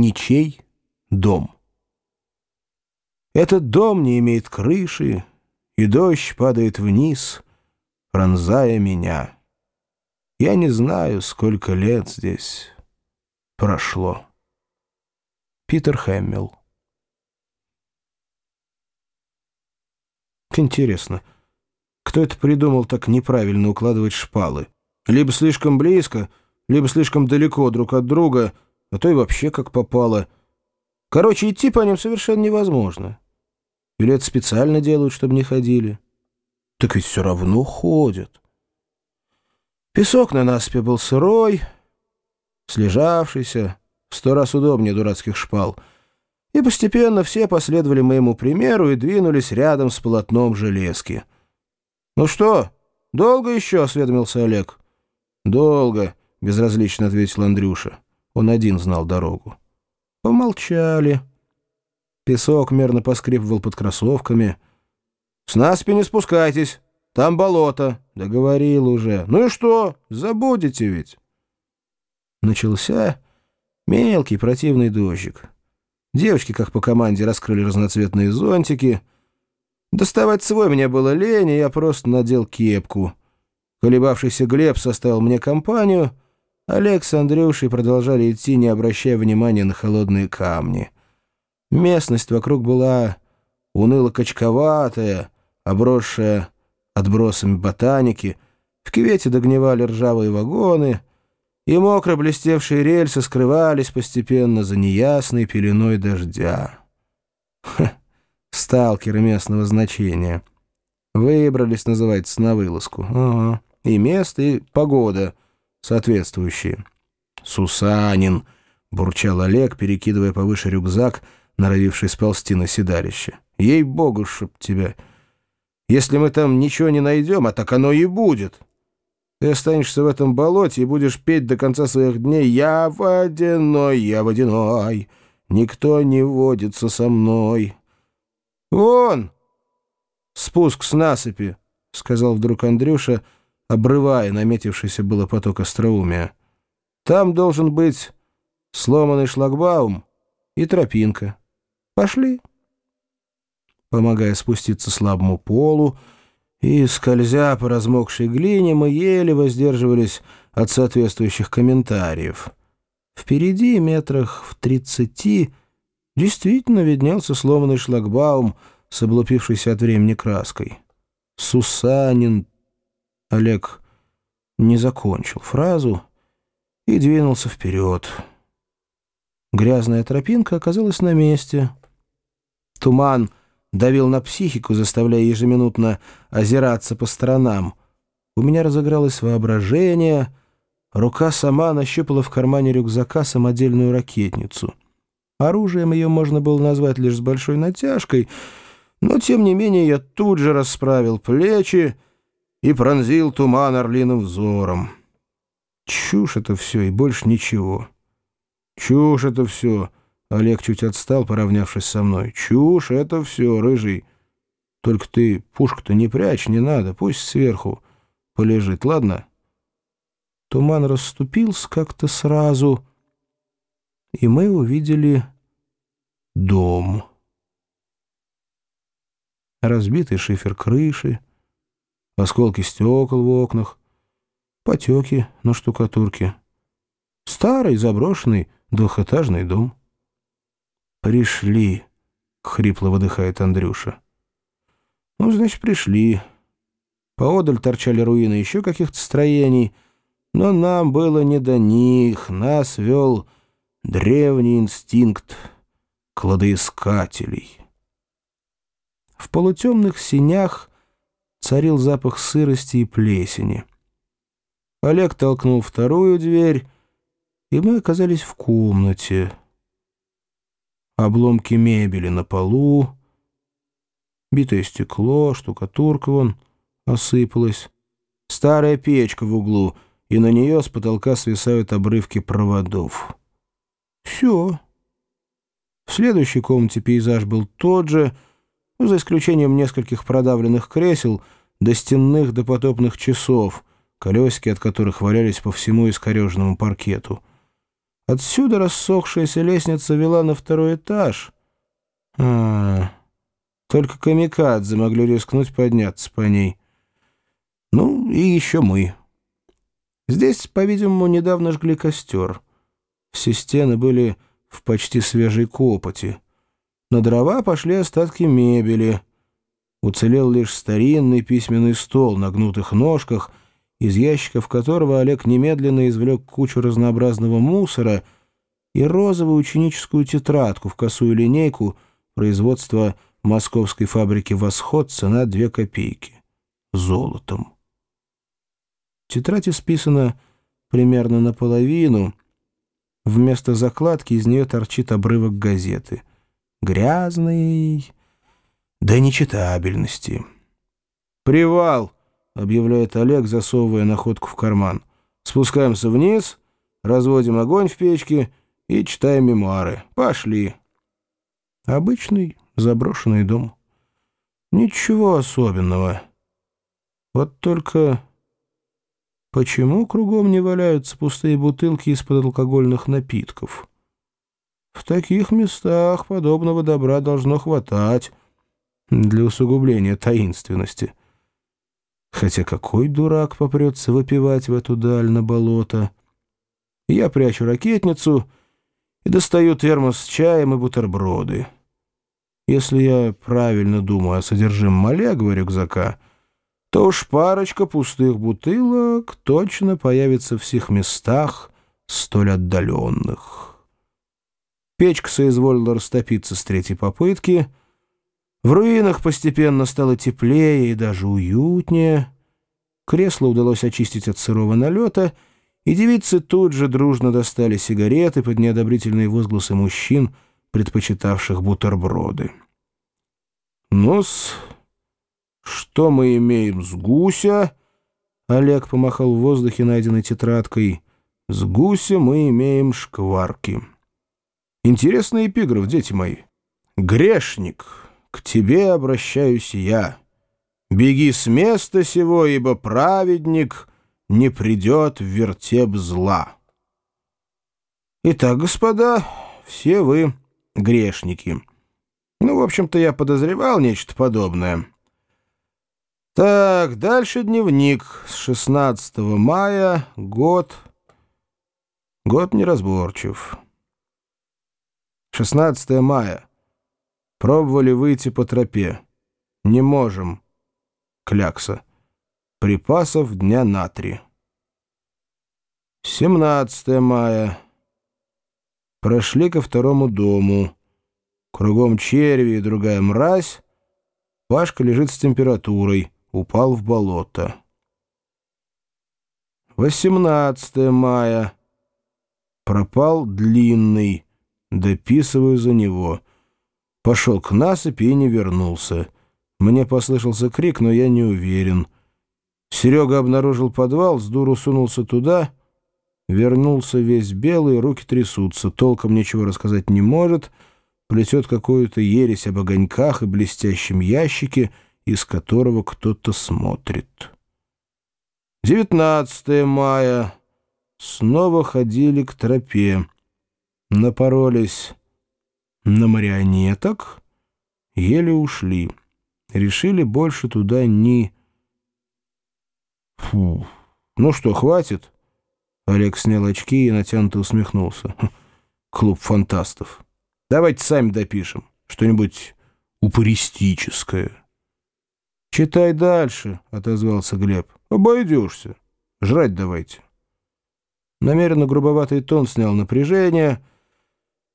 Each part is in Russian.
ничей дом. Этот дом не имеет крыши, и дождь падает вниз, пронзая меня. Я не знаю, сколько лет здесь прошло. Питер Хэмилл Интересно, кто это придумал так неправильно укладывать шпалы? Либо слишком близко, либо слишком далеко друг от друга, а то и вообще как попало. Короче, идти по ним совершенно невозможно. Или это специально делают, чтобы не ходили? Так ведь все равно ходят. Песок на наспе был сырой, слежавшийся, в сто раз удобнее дурацких шпал. И постепенно все последовали моему примеру и двинулись рядом с полотном железки. «Ну что, долго еще?» — осведомился Олег. «Долго», — безразлично ответил Андрюша. Он один знал дорогу. Помолчали. Песок мерно поскрипывал под кроссовками. «С наспи не спускайтесь, там болото», — договорил уже. «Ну и что, забудете ведь». Начался мелкий противный дождик. Девочки, как по команде, раскрыли разноцветные зонтики. Доставать свой мне было лень, и я просто надел кепку. Колебавшийся Глеб составил мне компанию. Олег с Андрюшей продолжали идти, не обращая внимания на холодные камни. Местность вокруг была уныло-качковатая, обросшая отбросами ботаники, в кювете догнивали ржавые вагоны, и мокро блестевшие рельсы скрывались постепенно за неясной пеленой дождя. Ха, сталкеры местного значения. Выбрались, называется, на вылазку. Ага. И место, и погода соответствующие. «Сусанин!» — бурчал Олег, перекидывая повыше рюкзак — норовивший сползти на седалище. «Ей-богу, чтоб тебя! Если мы там ничего не найдем, а так оно и будет!» Ты останешься в этом болоте и будешь петь до конца своих дней «Я водяной, я водяной, никто не водится со мной». «Вон! Спуск с насыпи!» — сказал вдруг Андрюша, обрывая наметившийся было поток остроумия. «Там должен быть сломанный шлагбаум и тропинка». Пошли. Помогая спуститься слабому полу и, скользя по размокшей глине, мы еле воздерживались от соответствующих комментариев. Впереди, метрах в тридцати, действительно виднелся сломанный шлагбаум с облупившейся от времени краской. «Сусанин...» Олег не закончил фразу и двинулся вперед. Грязная тропинка оказалась на месте — Туман давил на психику, заставляя ежеминутно озираться по сторонам. У меня разыгралось воображение, рука сама нащупала в кармане рюкзака самодельную ракетницу. Оружием ее можно было назвать лишь с большой натяжкой, но, тем не менее, я тут же расправил плечи и пронзил туман орлиным взором. Чушь это все и больше ничего. Чушь это все — Олег чуть отстал, поравнявшись со мной. «Чушь, это все, рыжий. Только ты пушку-то не прячь, не надо, пусть сверху полежит, ладно?» Туман расступился как-то сразу, и мы увидели дом. Разбитый шифер крыши, осколки стекол в окнах, потеки на штукатурке. Старый заброшенный двухэтажный дом. «Пришли», — хрипло выдыхает Андрюша. «Ну, значит, пришли». Поодаль торчали руины еще каких-то строений, но нам было не до них. Нас вел древний инстинкт кладоискателей. В полутемных синях царил запах сырости и плесени. Олег толкнул вторую дверь, и мы оказались в комнате — обломки мебели на полу, битое стекло, штукатурка вон осыпалась, старая печка в углу, и на нее с потолка свисают обрывки проводов. Все. В следующей комнате пейзаж был тот же, за исключением нескольких продавленных кресел до стенных допотопных часов, колесики от которых валялись по всему искореженному паркету — Отсюда рассохшаяся лестница вела на второй этаж. А, только камикадзе могли рискнуть подняться по ней. Ну, и еще мы. Здесь, по-видимому, недавно жгли костер. Все стены были в почти свежей копоти. На дрова пошли остатки мебели. Уцелел лишь старинный письменный стол на гнутых ножках, из ящиков которого Олег немедленно извлек кучу разнообразного мусора и розовую ученическую тетрадку в косую линейку производства московской фабрики «Восход» цена две копейки. Золотом. Тетрадь исписана примерно наполовину. Вместо закладки из нее торчит обрывок газеты. Грязный до нечитабельности. «Привал!» — объявляет Олег, засовывая находку в карман. «Спускаемся вниз, разводим огонь в печке и читаем мемуары. Пошли!» Обычный заброшенный дом. Ничего особенного. Вот только... Почему кругом не валяются пустые бутылки из-под алкогольных напитков? В таких местах подобного добра должно хватать для усугубления таинственности. Хотя какой дурак попрется выпивать в эту даль на болото? Я прячу ракетницу и достаю термос с чаем и бутерброды. Если я правильно думаю о содержимом Олегового рюкзака — то уж парочка пустых бутылок точно появится в всех местах, столь отдаленных. Печка соизволила растопиться с третьей попытки. В руинах постепенно стало теплее и даже уютнее. Кресло удалось очистить от сырого налета, и девицы тут же дружно достали сигареты под неодобрительные возгласы мужчин, предпочитавших бутерброды. «Ну-с...» «Что мы имеем с гуся?» Олег помахал в воздухе найденной тетрадкой. «С гуся мы имеем шкварки». Интересный эпиграф, дети мои. «Грешник, к тебе обращаюсь я. Беги с места сего, ибо праведник не придет в вертеп зла». Итак, господа, все вы грешники. Ну, в общем-то, я подозревал нечто подобное. Так, дальше дневник с 16 мая, год... Год неразборчив. 16 мая. Пробовали выйти по тропе. Не можем. Клякса. Припасов дня на три. 17 мая. Прошли ко второму дому. Кругом черви и другая мразь. Пашка лежит с температурой упал в болото. 18 мая. Пропал длинный. Дописываю за него. Пошел к насыпи и не вернулся. Мне послышался крик, но я не уверен. Серега обнаружил подвал, с дуру сунулся туда, вернулся весь белый, руки трясутся, толком ничего рассказать не может, плетет какую-то ересь об огоньках и блестящем ящике — из которого кто-то смотрит. 19 мая. Снова ходили к тропе. Напоролись на марионеток, еле ушли. Решили больше туда не... Фу. Ну что, хватит? Олег снял очки и натянуто усмехнулся. Клуб фантастов. Давайте сами допишем. Что-нибудь упористическое. «Читай дальше», — отозвался Глеб. «Обойдешься. Жрать давайте». Намеренно грубоватый тон снял напряжение.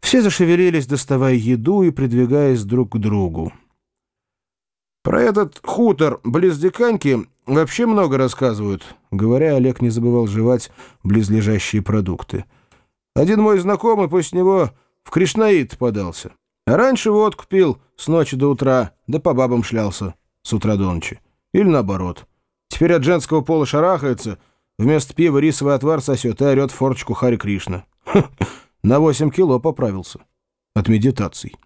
Все зашевелились, доставая еду и придвигаясь друг к другу. «Про этот хутор близ Диканьки вообще много рассказывают», — говоря, Олег не забывал жевать близлежащие продукты. «Один мой знакомый после него в Кришнаит подался. Раньше водку пил с ночи до утра, да по бабам шлялся» с утра до ночи. Или наоборот. Теперь от женского пола шарахается, вместо пива рисовый отвар сосет и орет форчку Хари Кришна. На 8 кило поправился. От медитаций.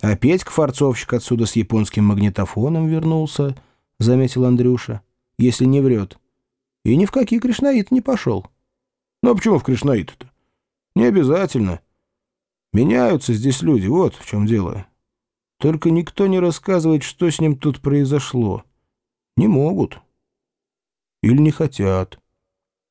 А Петька-форцовщик отсюда с японским магнитофоном вернулся, заметил Андрюша, если не врет. И ни в какие кришнаиты не пошел. Ну а почему в кришнаиты-то? Не обязательно. Меняются здесь люди, вот в чем дело. Только никто не рассказывает, что с ним тут произошло. Не могут. Или не хотят.